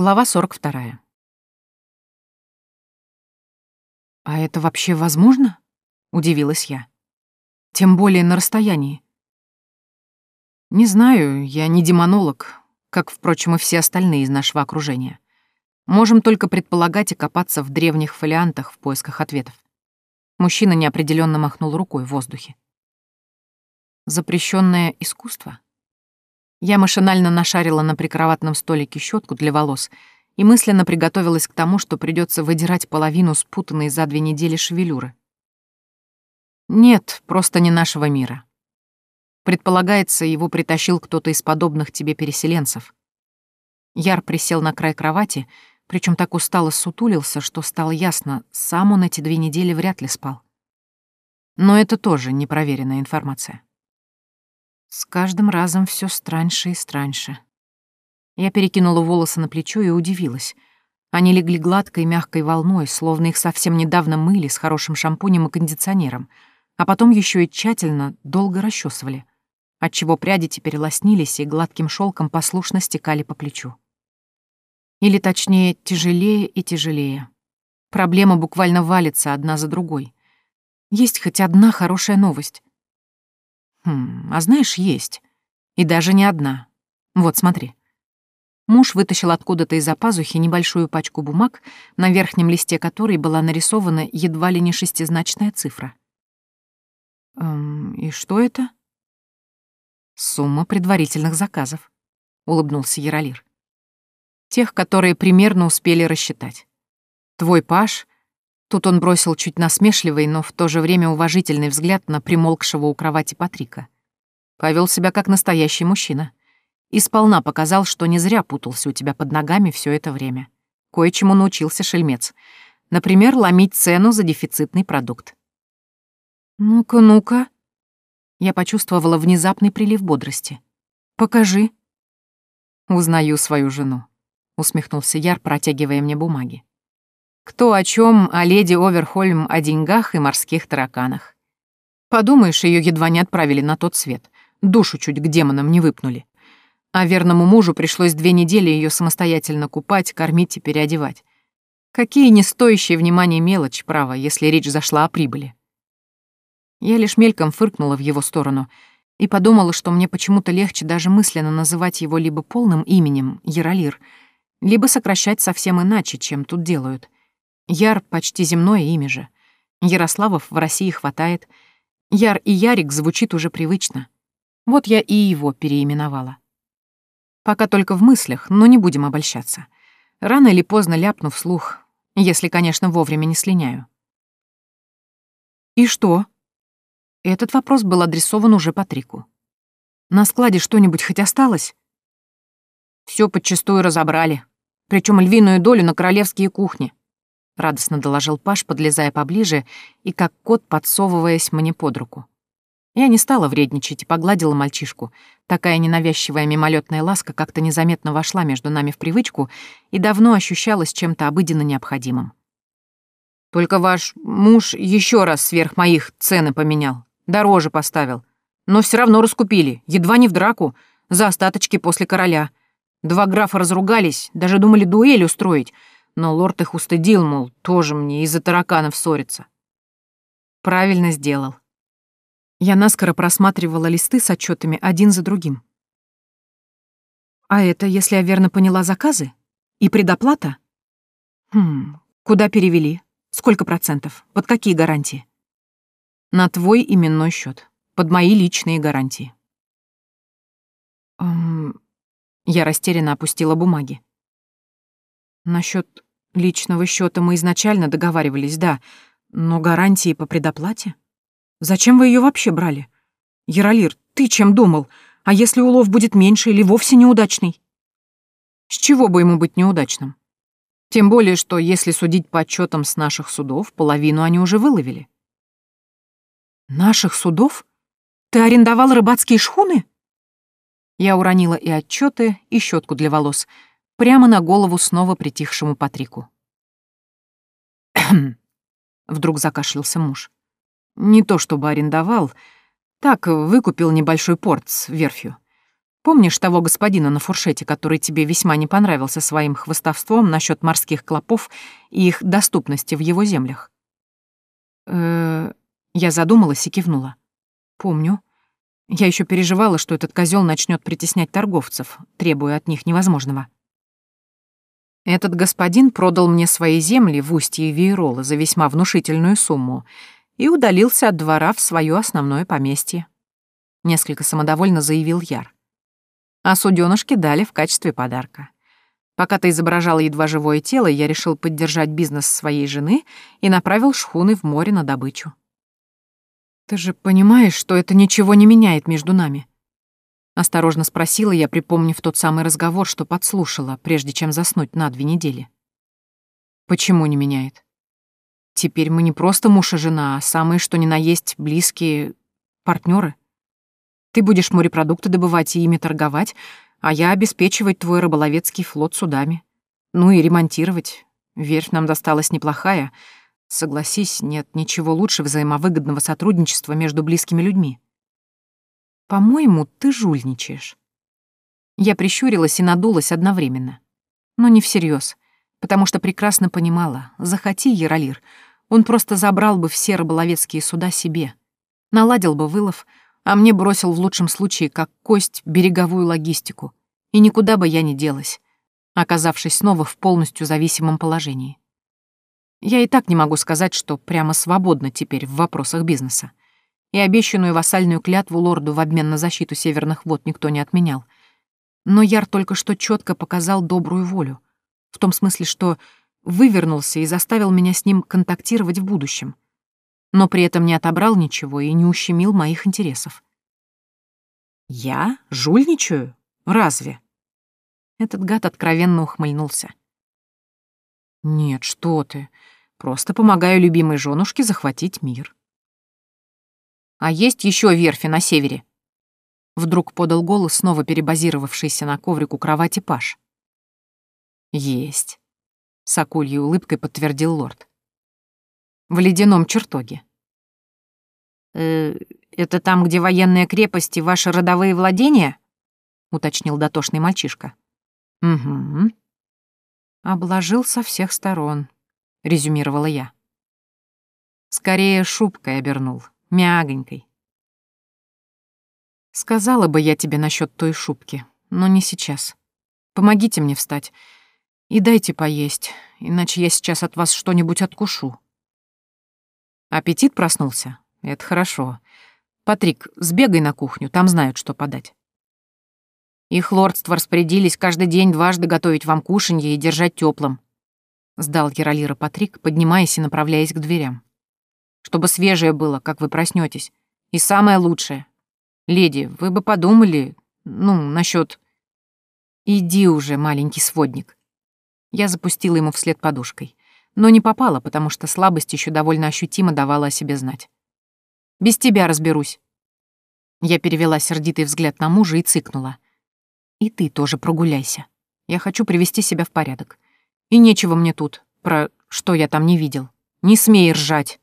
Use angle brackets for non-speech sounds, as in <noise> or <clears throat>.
Глава 42. «А это вообще возможно?» — удивилась я. «Тем более на расстоянии». «Не знаю, я не демонолог, как, впрочем, и все остальные из нашего окружения. Можем только предполагать и копаться в древних фолиантах в поисках ответов». Мужчина неопределенно махнул рукой в воздухе. «Запрещенное искусство?» Я машинально нашарила на прикроватном столике щетку для волос и мысленно приготовилась к тому, что придется выдирать половину спутанной за две недели шевелюры. Нет, просто не нашего мира. Предполагается, его притащил кто-то из подобных тебе переселенцев. Яр присел на край кровати, причем так устало сутулился, что стало ясно, сам он эти две недели вряд ли спал. Но это тоже непроверенная информация. С каждым разом все страньше и страньше. Я перекинула волосы на плечо и удивилась. Они легли гладкой мягкой волной, словно их совсем недавно мыли с хорошим шампунем и кондиционером, а потом еще и тщательно, долго расчесывали, отчего пряди теперь лоснились и гладким шелком послушно стекали по плечу. Или точнее, тяжелее и тяжелее. Проблема буквально валится одна за другой. Есть хоть одна хорошая новость. Хм, а знаешь, есть. И даже не одна. Вот, смотри. Муж вытащил откуда-то из-за пазухи небольшую пачку бумаг, на верхнем листе которой была нарисована едва ли не шестизначная цифра. «Эм, и что это?» «Сумма предварительных заказов», — улыбнулся Яролир. «Тех, которые примерно успели рассчитать. Твой Паш Тут он бросил чуть насмешливый, но в то же время уважительный взгляд на примолкшего у кровати Патрика. Повел себя как настоящий мужчина. И сполна показал, что не зря путался у тебя под ногами все это время. Кое-чему научился шельмец. Например, ломить цену за дефицитный продукт. «Ну-ка, ну-ка». Я почувствовала внезапный прилив бодрости. «Покажи». «Узнаю свою жену», — усмехнулся Яр, протягивая мне бумаги. Кто о чем, о леди Оверхольм о деньгах и морских тараканах. Подумаешь, ее едва не отправили на тот свет. Душу чуть к демонам не выпнули. А верному мужу пришлось две недели ее самостоятельно купать, кормить и переодевать. Какие не стоящие внимания мелочь, право, если речь зашла о прибыли. Я лишь мельком фыркнула в его сторону и подумала, что мне почему-то легче даже мысленно называть его либо полным именем Яролир, либо сокращать совсем иначе, чем тут делают — Яр — почти земное имя же. Ярославов в России хватает. Яр и Ярик звучит уже привычно. Вот я и его переименовала. Пока только в мыслях, но не будем обольщаться. Рано или поздно ляпну вслух, если, конечно, вовремя не слиняю. «И что?» Этот вопрос был адресован уже Патрику. «На складе что-нибудь хоть осталось?» Все подчистую разобрали, причем львиную долю на королевские кухни радостно доложил Паш, подлезая поближе и как кот подсовываясь мне под руку. Я не стала вредничать и погладила мальчишку. Такая ненавязчивая мимолетная ласка как-то незаметно вошла между нами в привычку и давно ощущалась чем-то обыденно необходимым. «Только ваш муж еще раз сверх моих цены поменял, дороже поставил. Но все равно раскупили, едва не в драку, за остаточки после короля. Два графа разругались, даже думали дуэль устроить, но лорд их устыдил, мол, тоже мне из-за тараканов ссориться. Правильно сделал. Я наскоро просматривала листы с отчетами один за другим. А это, если я верно поняла, заказы? И предоплата? Хм, куда перевели? Сколько процентов? Под какие гарантии? На твой именной счет. Под мои личные гарантии. Эм, я растерянно опустила бумаги. Насчет Личного счета мы изначально договаривались, да, но гарантии по предоплате? Зачем вы ее вообще брали? Яролир, ты чем думал? А если улов будет меньше или вовсе неудачный? С чего бы ему быть неудачным? Тем более, что, если судить по отчетам с наших судов, половину они уже выловили. Наших судов? Ты арендовал рыбацкие шхуны? Я уронила и отчеты, и щетку для волос — прямо на голову снова притихшему Патрику. <clears throat> Вдруг закашлялся муж. Не то чтобы арендовал, так выкупил небольшой порт с верфью. Помнишь того господина на фуршете, который тебе весьма не понравился своим хвостовством насчет морских клопов и их доступности в его землях? Э, я задумалась и кивнула. Помню. Я еще переживала, что этот козел начнет притеснять торговцев, требуя от них невозможного. Этот господин продал мне свои земли в устье Вейрола за весьма внушительную сумму и удалился от двора в свое основное поместье. Несколько самодовольно заявил Яр. А суденышки дали в качестве подарка. Пока ты изображала едва живое тело, я решил поддержать бизнес своей жены и направил шхуны в море на добычу. Ты же понимаешь, что это ничего не меняет между нами? Осторожно спросила я, припомнив тот самый разговор, что подслушала, прежде чем заснуть на две недели. Почему не меняет? Теперь мы не просто муж и жена, а самые что ни на есть близкие партнеры. Ты будешь морепродукты добывать и ими торговать, а я обеспечивать твой рыболовецкий флот судами. Ну и ремонтировать. Верфь нам досталась неплохая. Согласись, нет ничего лучше взаимовыгодного сотрудничества между близкими людьми. По-моему, ты жульничаешь. Я прищурилась и надулась одновременно. Но не всерьез, потому что прекрасно понимала, захоти Яролир, он просто забрал бы все рыболовецкие суда себе, наладил бы вылов, а мне бросил в лучшем случае как кость береговую логистику, и никуда бы я не делась, оказавшись снова в полностью зависимом положении. Я и так не могу сказать, что прямо свободна теперь в вопросах бизнеса и обещанную вассальную клятву лорду в обмен на защиту северных вод никто не отменял. Но Яр только что четко показал добрую волю, в том смысле, что вывернулся и заставил меня с ним контактировать в будущем, но при этом не отобрал ничего и не ущемил моих интересов. «Я? Жульничаю? Разве?» Этот гад откровенно ухмыльнулся. «Нет, что ты. Просто помогаю любимой женушке захватить мир. А есть еще верфи на севере?» Вдруг подал голос снова перебазировавшийся на коврик у кровати Паш. «Есть», — с акульей улыбкой подтвердил лорд. «В ледяном чертоге». «Э, «Это там, где военные крепости, ваши родовые владения?» — уточнил дотошный мальчишка. «Угу». «Обложил со всех сторон», — резюмировала я. «Скорее шубкой обернул, мягонькой. Сказала бы я тебе насчет той шубки, но не сейчас. Помогите мне встать и дайте поесть, иначе я сейчас от вас что-нибудь откушу. Аппетит проснулся? Это хорошо. Патрик, сбегай на кухню, там знают, что подать. Их лордство распорядились каждый день дважды готовить вам кушанье и держать теплым. Сдал Яролира Патрик, поднимаясь и направляясь к дверям чтобы свежее было, как вы проснетесь. И самое лучшее. Леди, вы бы подумали, ну, насчет. Иди уже, маленький сводник. Я запустила ему вслед подушкой, но не попала, потому что слабость еще довольно ощутимо давала о себе знать. Без тебя разберусь. Я перевела сердитый взгляд на мужа и цыкнула. И ты тоже прогуляйся. Я хочу привести себя в порядок. И нечего мне тут, про что я там не видел. Не смей ржать.